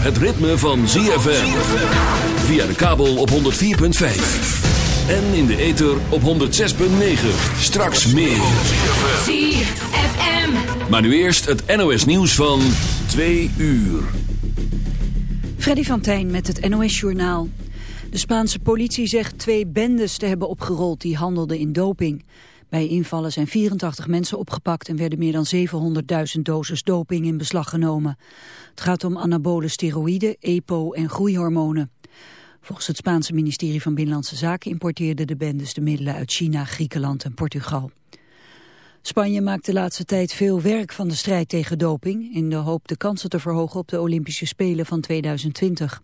het ritme van ZFM. Via de kabel op 104.5. En in de ether op 106.9. Straks meer. ZFM. Maar nu eerst het NOS nieuws van 2 uur. Freddy van Tijn met het NOS-journaal. De Spaanse politie zegt twee bendes te hebben opgerold die handelden in doping. Bij invallen zijn 84 mensen opgepakt en werden meer dan 700.000 doses doping in beslag genomen. Het gaat om anabole steroïden, EPO en groeihormonen. Volgens het Spaanse ministerie van Binnenlandse Zaken importeerden de bendes de middelen uit China, Griekenland en Portugal. Spanje maakt de laatste tijd veel werk van de strijd tegen doping... in de hoop de kansen te verhogen op de Olympische Spelen van 2020.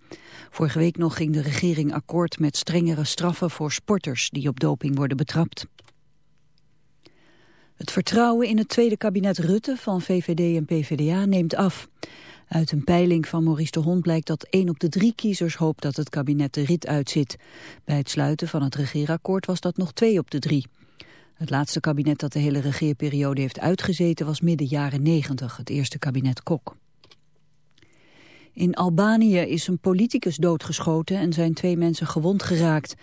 Vorige week nog ging de regering akkoord met strengere straffen voor sporters... die op doping worden betrapt. Het vertrouwen in het tweede kabinet Rutte van VVD en PVDA neemt af. Uit een peiling van Maurice de Hond blijkt dat één op de drie kiezers hoopt dat het kabinet de rit uitzit. Bij het sluiten van het regeerakkoord was dat nog twee op de drie. Het laatste kabinet dat de hele regeerperiode heeft uitgezeten was midden jaren 90, het eerste kabinet Kok. In Albanië is een politicus doodgeschoten en zijn twee mensen gewond geraakt.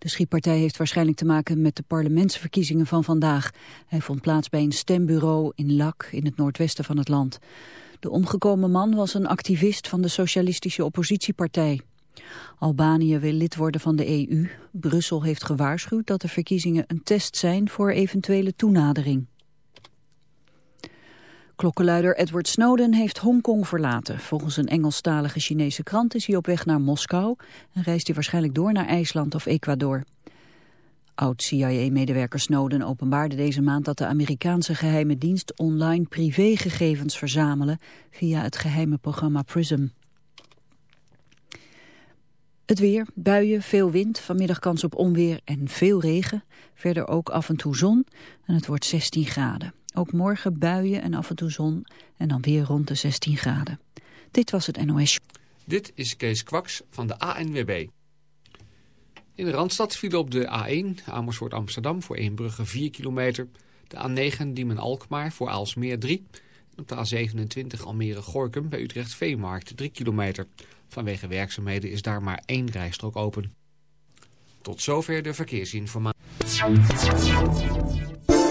De schietpartij heeft waarschijnlijk te maken met de parlementsverkiezingen van vandaag. Hij vond plaats bij een stembureau in Lak in het noordwesten van het land. De omgekomen man was een activist van de socialistische oppositiepartij. Albanië wil lid worden van de EU. Brussel heeft gewaarschuwd dat de verkiezingen een test zijn voor eventuele toenadering. Klokkenluider Edward Snowden heeft Hongkong verlaten. Volgens een Engelstalige Chinese krant is hij op weg naar Moskou... en reist hij waarschijnlijk door naar IJsland of Ecuador. Oud-CIA-medewerker Snowden openbaarde deze maand dat de Amerikaanse geheime dienst online privégegevens verzamelen via het geheime programma PRISM. Het weer, buien, veel wind, vanmiddag kans op onweer en veel regen. Verder ook af en toe zon en het wordt 16 graden. Ook morgen buien en af en toe zon en dan weer rond de 16 graden. Dit was het NOS. Dit is Kees Kwaks van de ANWB. In de Randstad viel op de A1 Amersfoort Amsterdam voor Eembrugge 4 kilometer. De A9 Diemen Alkmaar voor Aalsmeer 3. En op de A27 Almere Gorkum bij Utrecht Veemarkt 3 kilometer. Vanwege werkzaamheden is daar maar één rijstrook open. Tot zover de verkeersinformatie.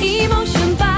一梦生发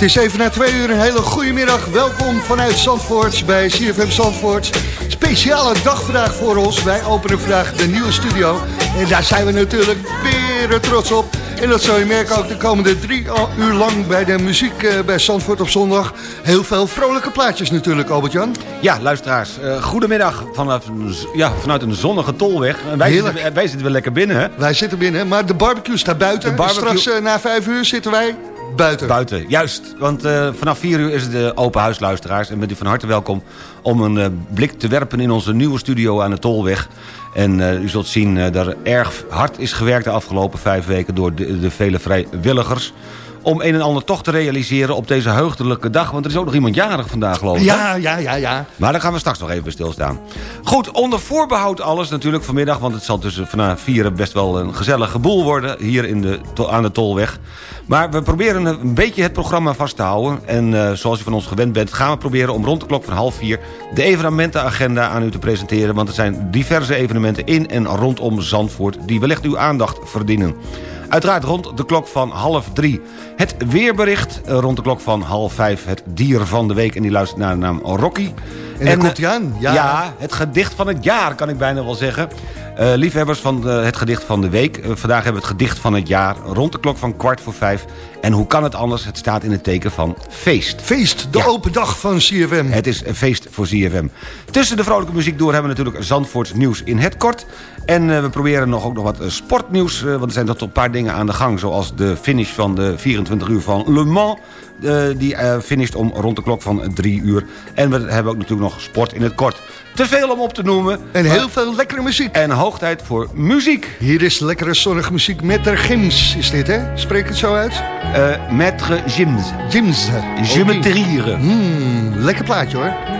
Het is even na twee uur een hele goede middag. Welkom vanuit Zandvoort bij CFM Zandvoort. Speciale dag vandaag voor ons. Wij openen vandaag de nieuwe studio. En daar zijn we natuurlijk weer trots op. En dat zul je merken ook de komende drie uur lang bij de muziek eh, bij Zandvoort op zondag. Heel veel vrolijke plaatjes natuurlijk, Albert-Jan. Ja, luisteraars, eh, goedemiddag z- ja, vanuit een zonnige tolweg. Wij zitten, wij zitten weer lekker binnen, hè? Wij zitten binnen, maar de barbecue staat buiten. Barbecue- straks eh, na vijf uur zitten wij buiten. Buiten, juist. Want eh, vanaf 4 uur is het de open huis, luisteraars. En bent u van harte welkom om een eh, blik te werpen in onze nieuwe studio aan de Tolweg. En eh, u zult zien dat er erg hard is gewerkt de afgelopen vijf weken... door de vele vrijwilligers. Om een en ander toch te realiseren op deze heugdelijke dag. Want er is ook nog iemand jarig vandaag, geloof ik. Ja, ja, ja, ja. Maar daar gaan we straks nog even bij stilstaan. Goed, onder voorbehoud alles natuurlijk vanmiddag... want het zal tussen vanaf vieren best wel een gezellige boel worden... hier in de, aan de Tolweg. Maar we proberen een beetje het programma vast te houden. En eh, zoals u van ons gewend bent... gaan we proberen om rond de klok van half vier... de evenementenagenda aan u te presenteren. Want er zijn diverse evenementen in en rondom Zandvoort... die wellicht uw aandacht verdienen. Uiteraard rond de klok van half drie het weerbericht. Eh, Rond de klok van half vijf het dier van de week. En die luistert naar de naam Rocky. En eh, komt hij aan. Ja. Ja. het gedicht van het jaar kan ik bijna wel zeggen. Eh, liefhebbers van eh, het gedicht van de week. eh, vandaag hebben we het gedicht van het jaar. Rond de klok van kwart voor vijf. En hoe kan het anders? Het staat in het teken van feest. Feest, de Ja. open dag van CFM. Het is een feest voor ZFM. Tussen de vrolijke muziek door hebben we natuurlijk Zandvoorts nieuws in het kort. En eh, we proberen nog ook nog wat eh, sportnieuws. eh, want er zijn toch een paar dingen aan de gang. Zoals de finish van de 24 uur van Le Mans. die finisht om rond de klok van 3 uur. En we hebben ook natuurlijk nog sport in het kort. Te veel om op te noemen. En heel veel lekkere muziek. En hoog tijd voor muziek. Hier is lekkere zonnige muziek met de Gims, is dit hè? Spreek het zo uit? Eh Maître Jims. Gims. Geometrieren. Hmm, lekker plaatje hoor.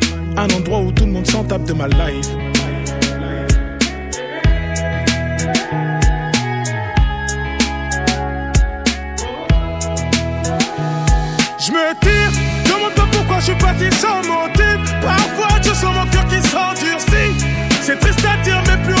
Un endroit où tout le monde s'en tape de ma life. Je me tire, demande pas pourquoi je suis parti sans motif. Parfois je sens mon cœur qui s'endurcit. C'est triste à dire, mais plus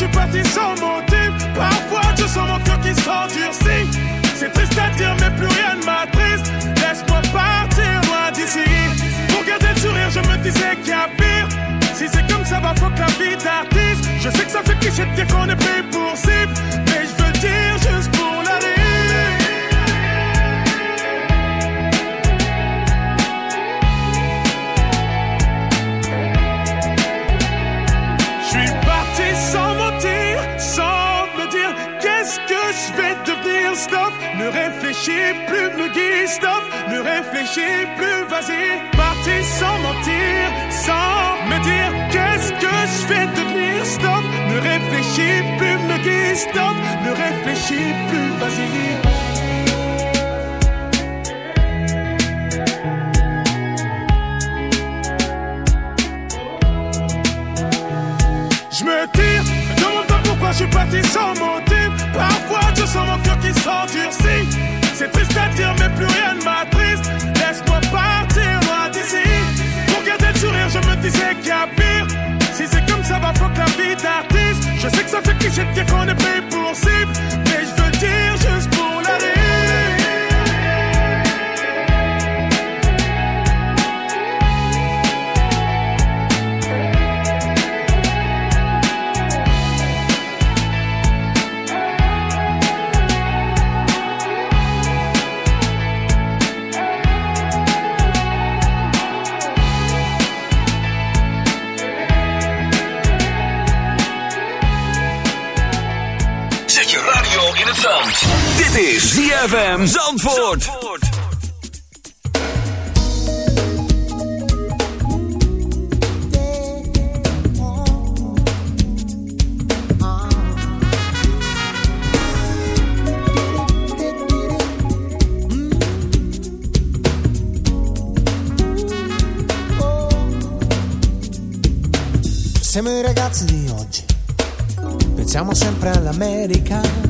Suis parti sans motif. Parfois je sens mon cœur qui s'endurcit. C'est triste à dire, mais plus rien ne m'attriste. Laisse-moi partir loin d'ici. Pour garder le sourire, je me disais qu'il y a pire. Si c'est comme ça, va fuck la vie d'artiste. Je sais que ça fait cliché de dire qu'on est pris pour réfléchis plus, me guide. Stop, ne réfléchis plus, vas-y. Parti sans mentir, sans me dire qu'est-ce que je vais devenir. Stop, ne réfléchis plus, me guide. Stop, ne réfléchis plus, vas-y. Je me tire, demande pas pourquoi je suis parti sans motif. Parfois je sens mon cœur qui s'endurcit. C'est triste à dire, mais plus rien ne m'attriste. Laisse-moi partir loin d'ici. Pour garder le sourire, je me disais qu'il y a pire. Si c'est comme ça, va fuck la vie d'artiste. Je sais que ça fait cliché de dire qu'on est pris pour cible. is ZFM Zandvoort. Zandvoort. Siamo i ragazzi di oggi, pensiamo sempre all'America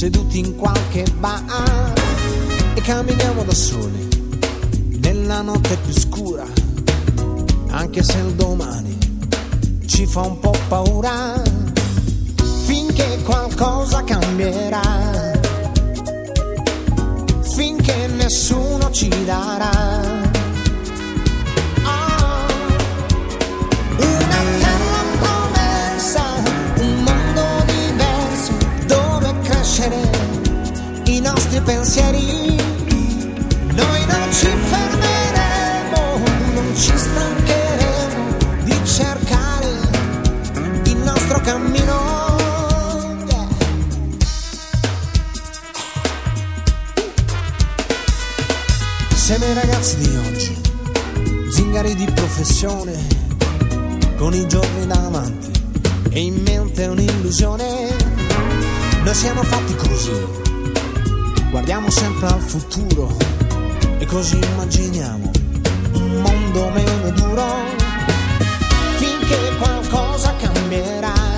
Seduti in qualche bar e camminiamo da soli, nella notte più scura, anche se il domani ci fa un po' paura, finché qualcosa cambierà, finché nessuno ci darà. Nostri pensieri. Noi non ci fermeremo, non ci stancheremo di cercare il nostro cammino. Yeah. Siamo i ragazzi di oggi, zingari di professione, con i giorni davanti e in mente un'illusione. Noi siamo fatti così, guardiamo sempre al futuro e così immaginiamo un mondo meno duro finché qualcosa cambierà.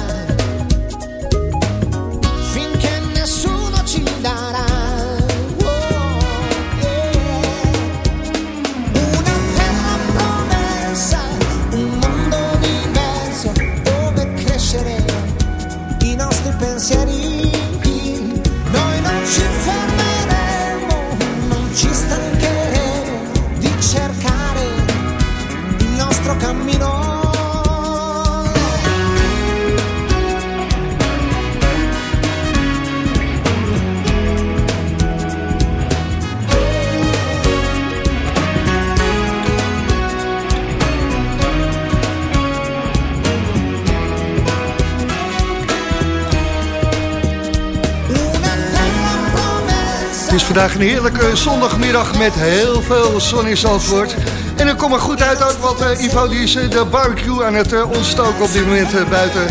Het is vandaag een heerlijke zondagmiddag met heel veel zon in Zandvoort. En dan komt er goed uit ook, want eh, Ivo die is eh, de barbecue aan het eh, ontstoken op dit moment buiten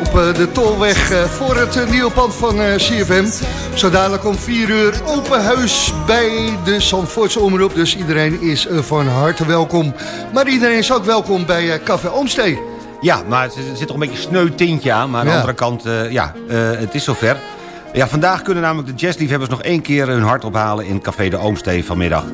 op de Tolweg voor het nieuwe pand van CFM. Zo dadelijk om 4 uur open huis bij de Zandvoortse Omroep. Dus iedereen is van harte welkom. Maar iedereen is ook welkom bij Café Oomstee. Ja, maar er zit toch een beetje sneu tintje aan. Maar aan de andere kant, ja, het is zover. Ja, vandaag kunnen namelijk de jazzliefhebbers nog één keer hun hart ophalen... in Café de Oomstee vanmiddag.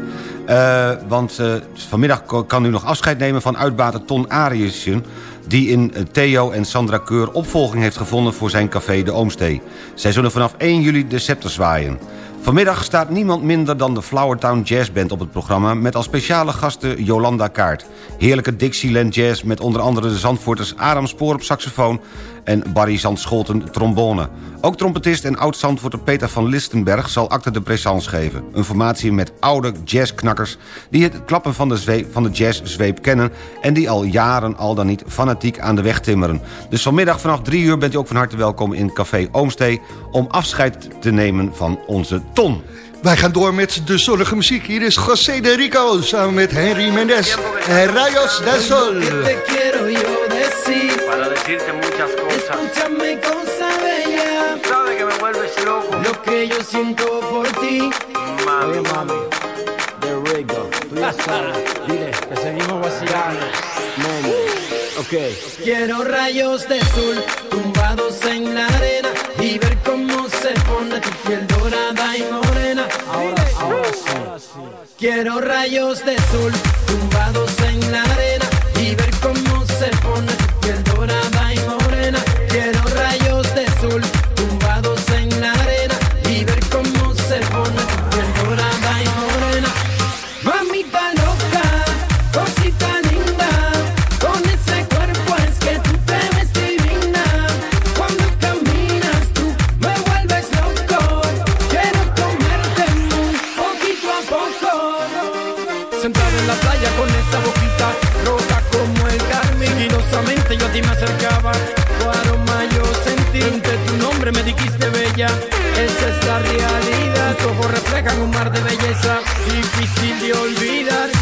Eh, want eh, vanmiddag ko- kan u nog afscheid nemen van uitbater Ton Ariussen... die in eh, Theo en Sandra Keur opvolging heeft gevonden voor zijn Café de Oomstee. Zij zullen vanaf 1 juli de scepter zwaaien. Vanmiddag staat niemand minder dan de Flowertown Jazz Band op het programma... met als speciale gasten Jolanda Kaart. Heerlijke Dixieland Jazz met onder andere de Zandvoorters Adam Spoor op saxofoon... en Barry Zandscholten trombone. Ook trompetist en oud-Zandvoorter Peter van Listenberg zal acte de présence geven. Een formatie met oude jazzknakkers... die het klappen van de, van de jazzzweep kennen... en die al jaren al dan niet fanatiek aan de weg timmeren. Dus vanmiddag vanaf 3 uur bent u ook van harte welkom in Café Oomstee... om afscheid te nemen van onze Ton. Wij gaan door met de zonnige muziek. Hier is José de Rico samen met Henry Mendes. En Rayos del Sol. te quiero yo decir. Para decirte muchas cosas. Escúchame, cosa bella. Sabe que me vuelves loco. Lo que yo siento por ti. Mami, mami. De Rico. Tú ya sabes. Dile que seguimos vacilando. Quiero rayos de sol tumbados en la arena y ver cómo se pone tu piel dorada y morena. Ahora, ahora sí. Quiero rayos de sol tumbados en la arena y ver cómo se pone esa boquita loca como el carmen. Sigilosamente yo a ti me acercaba, tu aroma yo sentí. Entre tu nombre me dijiste bella, esa es la realidad. Tus ojos reflejan un mar de belleza, difícil de olvidar.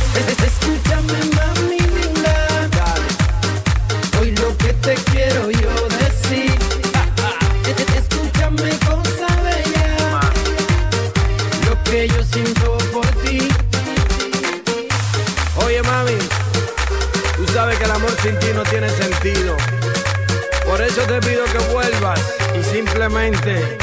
Wednesday.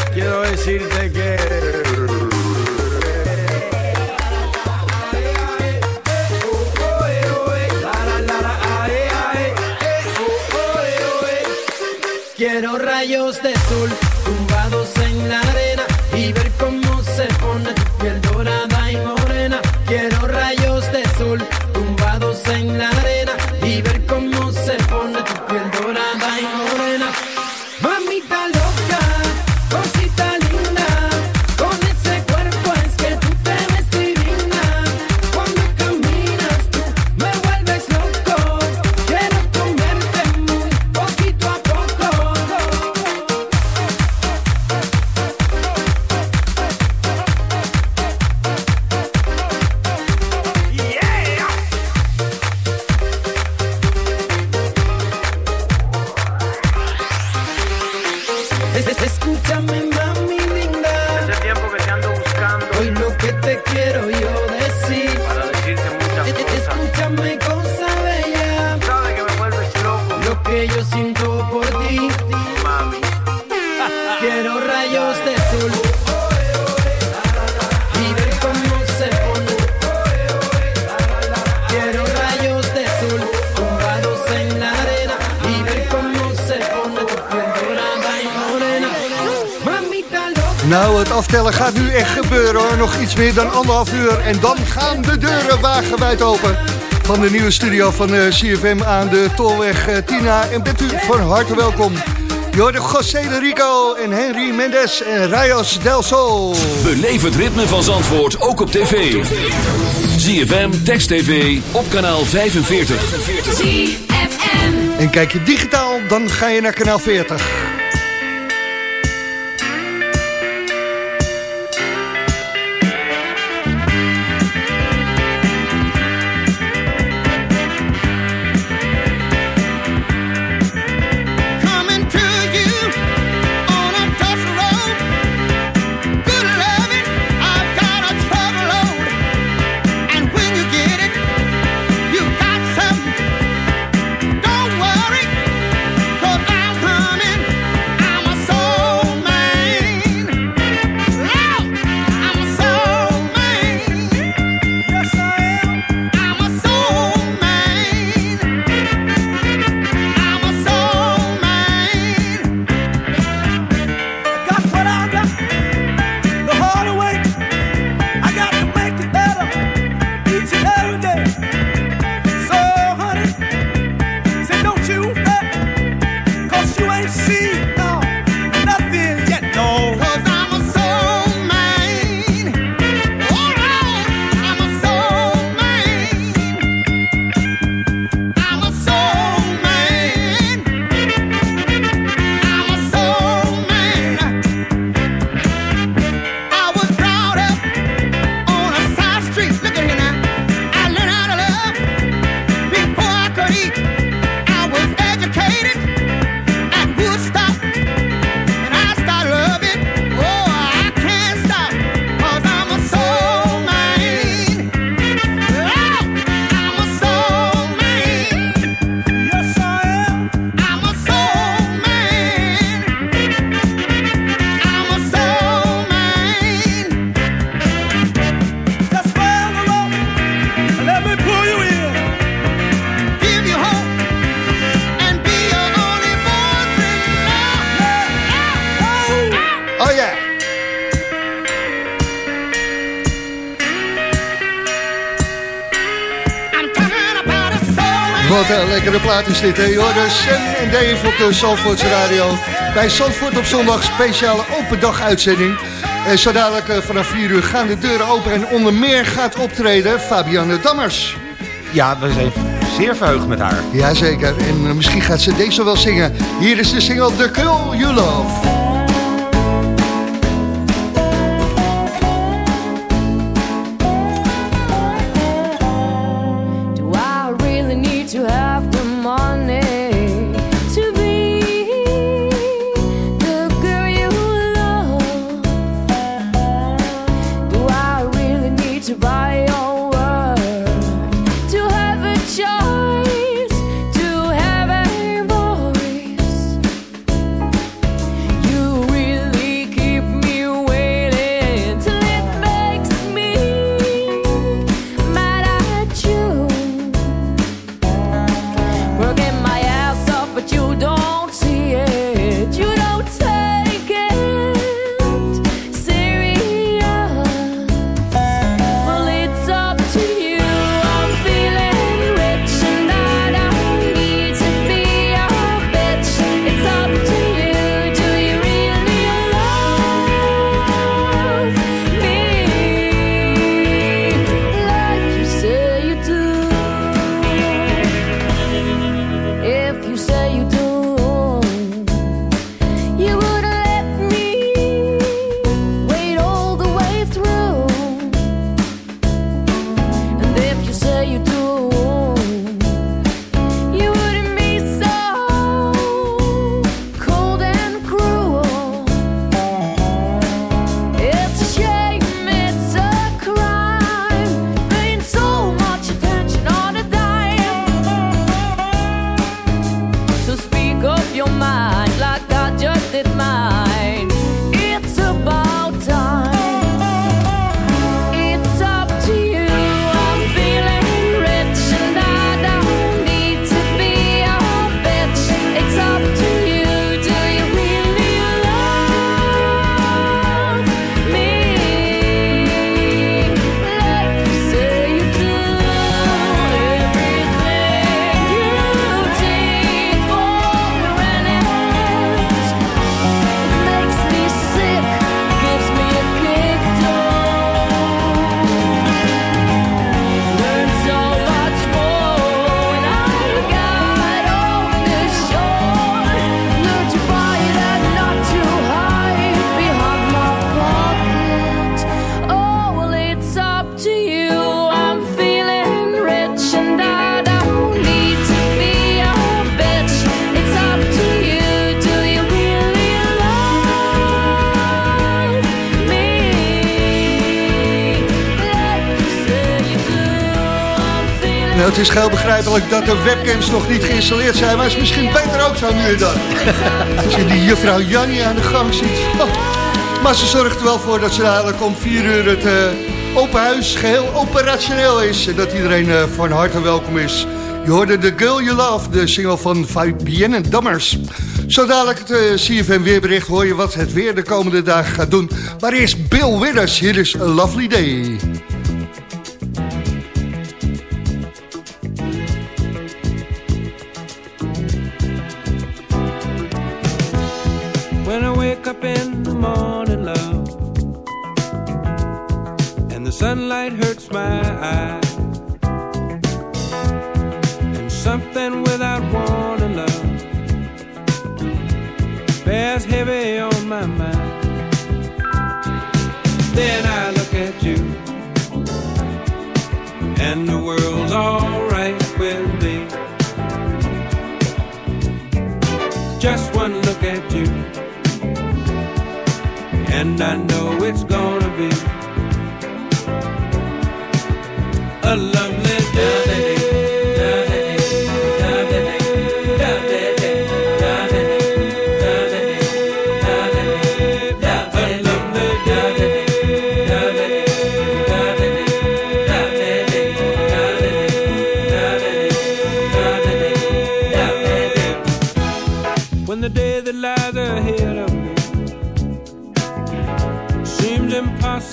siento por ti, mami. Quiero rayos de sol. Y con cómo se. Quiero rayos de sol tumbados en la arena. Y con cómo se pone tu dorada y morena. Mamita loca. Nou, het aftellen gaat nu echt gebeuren hoor. Nog iets meer dan anderhalf uur. En dan gaan de deuren wagenwijd open van de nieuwe studio van eh, CFM aan de Tolweg eh, Tina. En bent u van harte welkom. Jorden José de Rico en Henry Mendes en Rayos Del Sol. Beleef het ritme van Zandvoort ook op tv. CFM Text TV, op kanaal 45. En kijk je digitaal, dan ga je naar kanaal 40. plaat is dit, eh, hè? Jorden, en Dave op de Zandvoortse Radio. Bij Zandvoort op zondag speciale open dag uitzending. Eh, en zodadelijk eh, vanaf 4 uur gaan de deuren open en onder meer gaat optreden Fabianne Dammers. Ja, we zijn zeer verheugd met haar. Jazeker, en misschien gaat ze deze wel zingen. Hier is de single The Girl You Love. Is heel begrijpelijk dat de webcams nog niet geïnstalleerd zijn, maar het is misschien beter ook zo nu en dan. Als je die juffrouw Jannie aan de gang ziet. Oh. Maar ze zorgt er wel voor dat ze dadelijk om 4 uur het eh, open huis geheel operationeel is. En dat iedereen eh, van harte welkom is. Je hoorde The Girl You Love, de single van Fabienne Dammers. Zo dadelijk het eh, CFM weerbericht hoor je wat het weer de komende dagen gaat doen. Maar eerst Bill Withers, hier is A Lovely Day.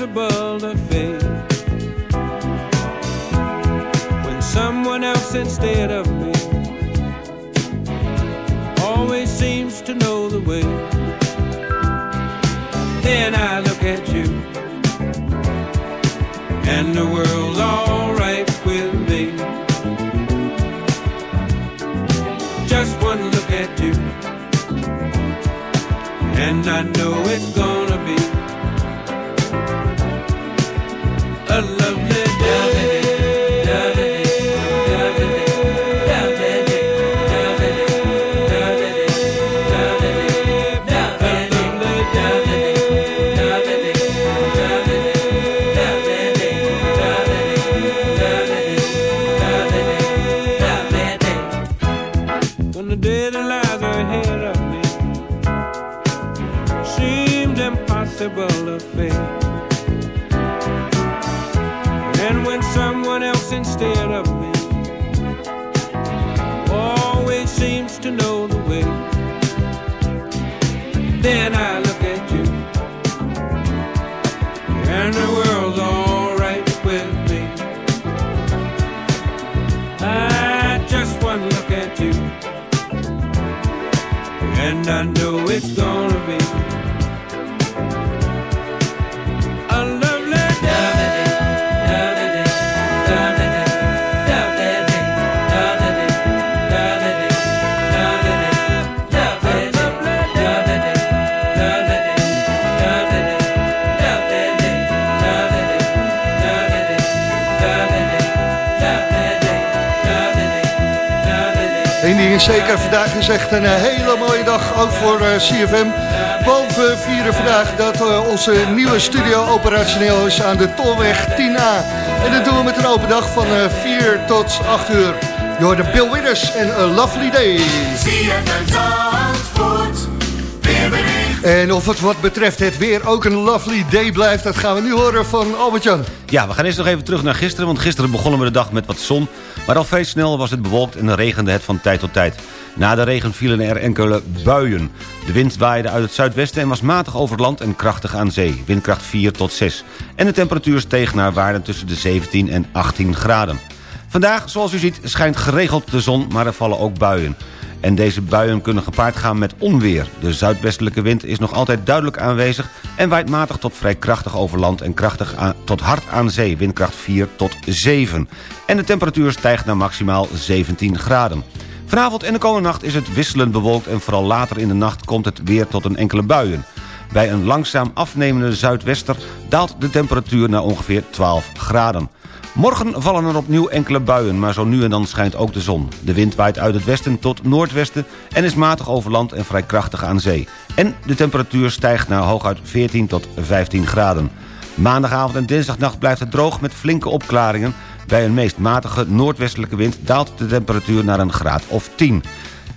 Impossible to face. When someone else instead of me always seems to know the way. Then I look at you, and the world's alright zeker, vandaag is echt een eh, hele mooie dag, ook voor eh, CFM. Want we vieren vandaag dat eh, onze nieuwe studio operationeel is aan de Tolweg 10A. En dat doen we met een open dag van eh, 4 tot 8 uur. Je hoort de Bill Withers en A Lovely Day. En of het wat betreft het weer ook een lovely day blijft... dat gaan we nu horen van Albert-Jan. Ja, we gaan eerst nog even terug naar gisteren, want gisteren begonnen we de dag met wat zon. Maar al vrij snel was het bewolkt en regende het van tijd tot tijd. Na de regen vielen er enkele buien. De wind waaide uit het zuidwesten en was matig over land en krachtig aan zee. Windkracht 4 tot 6. En de temperatuur steeg naar waarden tussen de 17 en 18 graden. Vandaag, zoals u ziet, schijnt geregeld de zon, maar er vallen ook buien. En deze buien kunnen gepaard gaan met onweer. De zuidwestelijke wind is nog altijd duidelijk aanwezig... en waait matig tot vrij krachtig over land en krachtig tot hard aan zee. Windkracht 4 tot 7. En de temperatuur stijgt naar maximaal 17 graden. Vanavond en de komende nacht is het wisselend bewolkt... en vooral later in de nacht komt het weer tot een enkele buien. Bij een langzaam afnemende zuidwester daalt de temperatuur naar ongeveer 12 graden. Morgen vallen er opnieuw enkele buien, maar zo nu en dan schijnt ook de zon. De wind waait uit het westen tot noordwesten en is matig over land en vrij krachtig aan zee. En de temperatuur stijgt naar hooguit 14 tot 15 graden. Maandagavond en dinsdagnacht blijft het droog met flinke opklaringen... Bij een meest matige noordwestelijke wind daalt de temperatuur naar een graad of 10.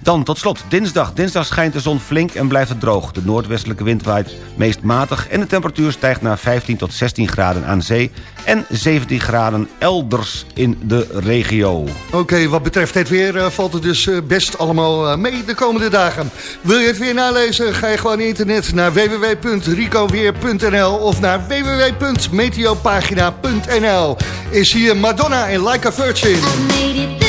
Dan tot slot dinsdag. Dinsdag schijnt de zon flink en blijft het droog. De noordwestelijke wind waait meest matig... en de temperatuur stijgt naar 15 tot 16 graden aan zee... en 17 graden elders in de regio. Oké, wat betreft het weer eh, valt het dus eh, best allemaal eh, mee de komende dagen. Wil je het weer nalezen? Ga je gewoon internet naar www.ricoweer.nl of naar www.meteopagina.nl. Is hier Madonna en Like a Virgin.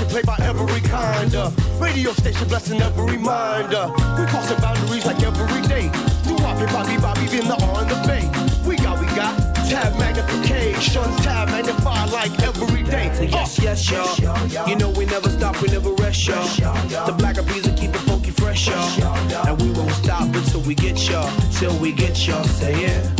Rotation played by every kind of radio station blessing every reminder. We crossing boundaries like every day. Do Bobby, Bobby, Bobby in the on the bay. We have magnification, tab magnify like every day. Yes, uh. yes, y'all. You know we never stop, we never rest, y'all. The black bees will keep it funky fresh, y'all. And we won't stop until we get y'all, till we get y'all. Say yeah.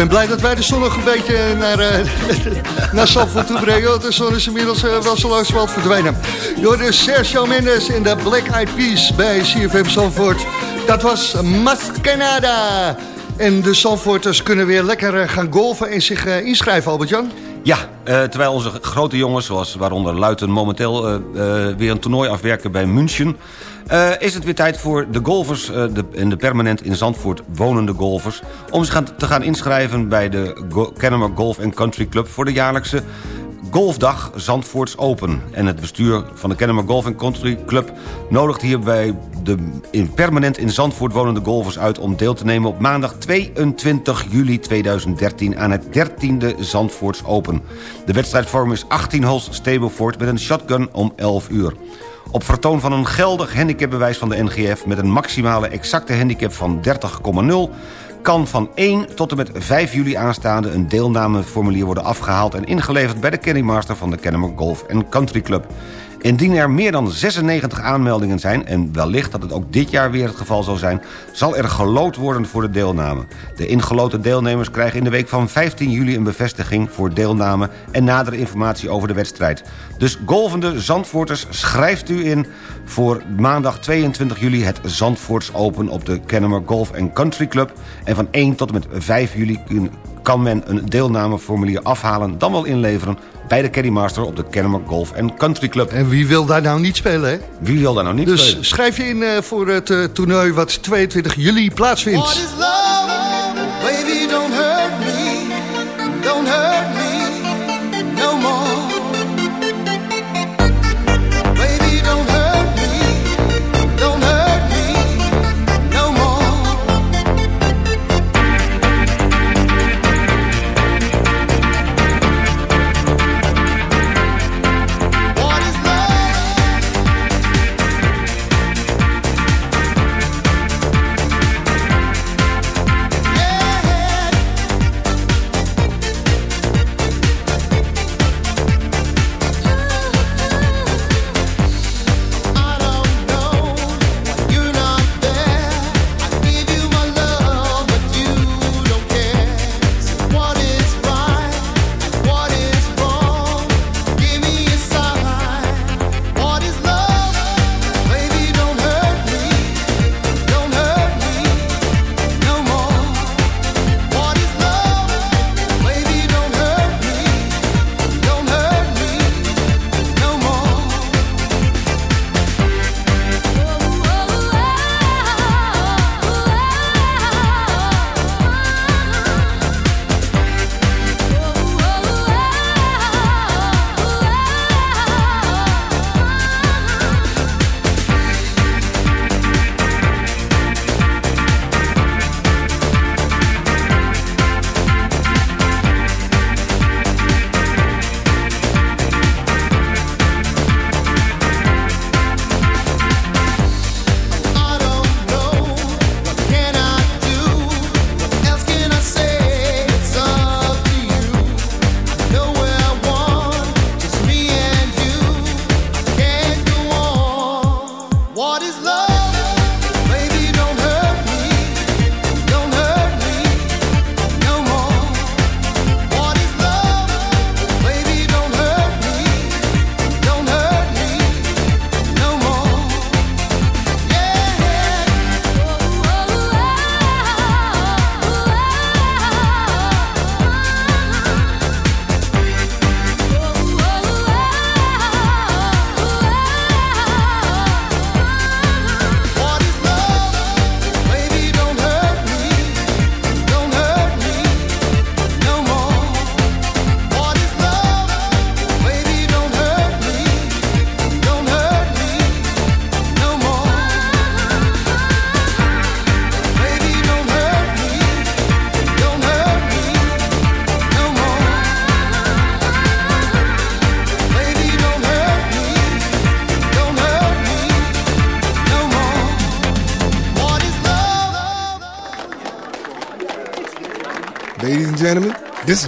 Ben blij dat wij de zon nog een beetje naar, eh naar toe brengen. De zon is inmiddels eh, wel zo langzamerhand verdwenen. Door de Sergio Mendes in de Black Eyed Peas bij CFM Zandvoort. Dat was Mascanada. En de Zandvoorters kunnen weer lekker eh, gaan golfen en zich inschrijven, Albert-Jan. Ja, eh, terwijl onze grote jongens, zoals waaronder Luiten... momenteel eh, eh, weer een toernooi afwerken bij München... is het weer tijd voor de golfers de, en de permanent in Zandvoort wonende golfers... om zich gaan, te gaan inschrijven bij de Go Kennemer Golf Country Club... voor de jaarlijkse Golfdag Zandvoorts Open. En het bestuur van de Kennemer Golf Country Club... nodigt hierbij de in permanent in Zandvoort wonende golfers uit... om deel te nemen op maandag 22 juli 2013... aan het 13e Zandvoorts Open. De wedstrijdvorm is 18 holes Stableford met een shotgun om 11 uur. Op vertoon van een geldig handicapbewijs van de NGF... met een maximale exacte handicap van 30,0 kan van 1 tot en met 5 juli aanstaande een deelnameformulier worden afgehaald en ingeleverd bij de Kennymaster van de Kennemer Golf Country Club. Indien er meer dan 96 aanmeldingen zijn, en wellicht dat het ook dit jaar weer het geval zal zijn, zal er geloot worden voor de deelname. De ingeloten deelnemers krijgen in de week van 15 juli een bevestiging voor deelname en nadere informatie over de wedstrijd. Dus golvende Zandvoorters, schrijft u in voor maandag 22 juli het Zandvoorts Open op de Kennemer Golf Country Club. En van 1 tot en met 5 juli kan men een deelnameformulier afhalen, dan wel inleveren bij de Caddymaster op de Kennemer Golf Country Club. En wie wil daar nou niet spelen, hè? Wie wil daar nou niet Dus spelen? schrijf je in eh, voor het eh, toernooi wat 22 juli plaatsvindt.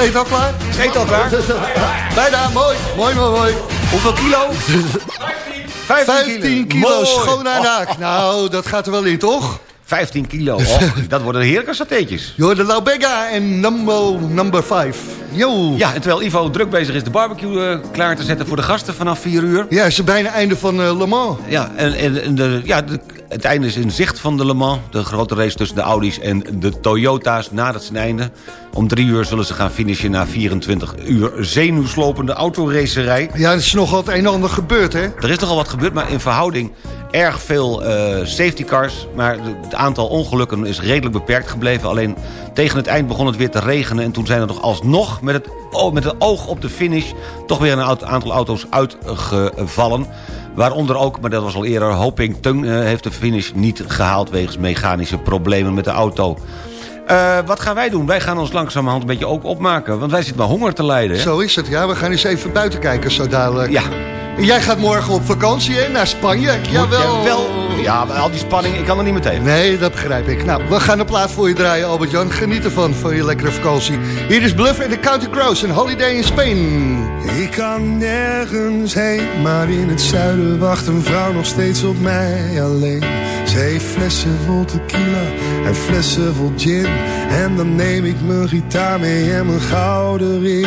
Eten al klaar? Eten al klaar? Bijna, mooi. Mooi, mooi, mooi. Hoeveel kilo? 15 kilo, Mooi. schoon aan raak. Nou, dat gaat er wel in, toch? 15 kilo. Och, dat worden heerlijke satéetjes. Joh, de Laubega en Numbo number 5. Yo. Ja, en terwijl Ivo druk bezig is de barbecue eh, klaar te zetten voor de gasten vanaf 4 uur. Ja, het is bijna einde van eh, Le Mans. Ja, en, en, en de, ja de, het einde is in zicht van de Le Mans. De grote race tussen de Audi's en de Toyota's nadert zijn einde. Om drie uur zullen ze gaan finishen na 24 uur zenuwslopende autoracerij. Ja, er is nogal het een en ander gebeurd, hè? Er is nogal wat gebeurd, maar in verhouding erg veel eh, safety cars. Maar het aantal ongelukken is redelijk beperkt gebleven. Alleen tegen het eind begon het weer te regenen. En toen zijn er nog alsnog met het, met het oog op de finish... toch weer een aantal auto's uitgevallen. Waaronder ook, maar dat was al eerder, Hoping Tung eh, heeft de finish niet gehaald... wegens mechanische problemen met de auto. Eh, wat gaan wij doen? Wij gaan ons langzamerhand een beetje ook opmaken. Want wij zitten maar honger te lijden. Hè? Zo is het, ja. We gaan eens even buiten kijken zo dadelijk. Ja. Jij gaat morgen op vakantie, hè? Naar Spanje. Jawel. Jawel. Ja, maar al die spanning, ik kan er niet meer tegen. Nee, dat begrijp ik. Nou, we gaan een plaat voor je draaien, Albert-Jan. Geniet ervan, van je lekkere vakantie. Hier is Bluff en de County Crows, een holiday in Spain. Ik kan nergens heen, maar in het zuiden wacht een vrouw nog steeds op mij alleen. Ze heeft flessen vol tequila en flessen vol gin. En dan neem ik mijn gitaar mee en mijn gouden ring.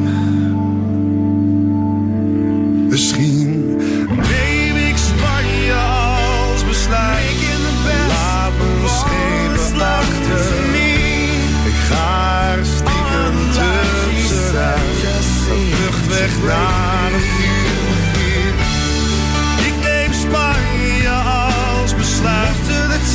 Misschien neem ik Spanje als besluit. Laat mijn schepen achter. Ik ga er stiekem tussenuit. Een vlucht weg naar een nieuw begin. Ik neem Spanje als besluit.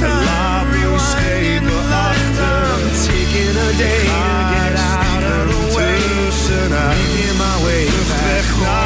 Laat mijn schepen achter. Taking a day Ik to ga get er out of the stiekem tussenuit. Making my way Vlucht back weg naar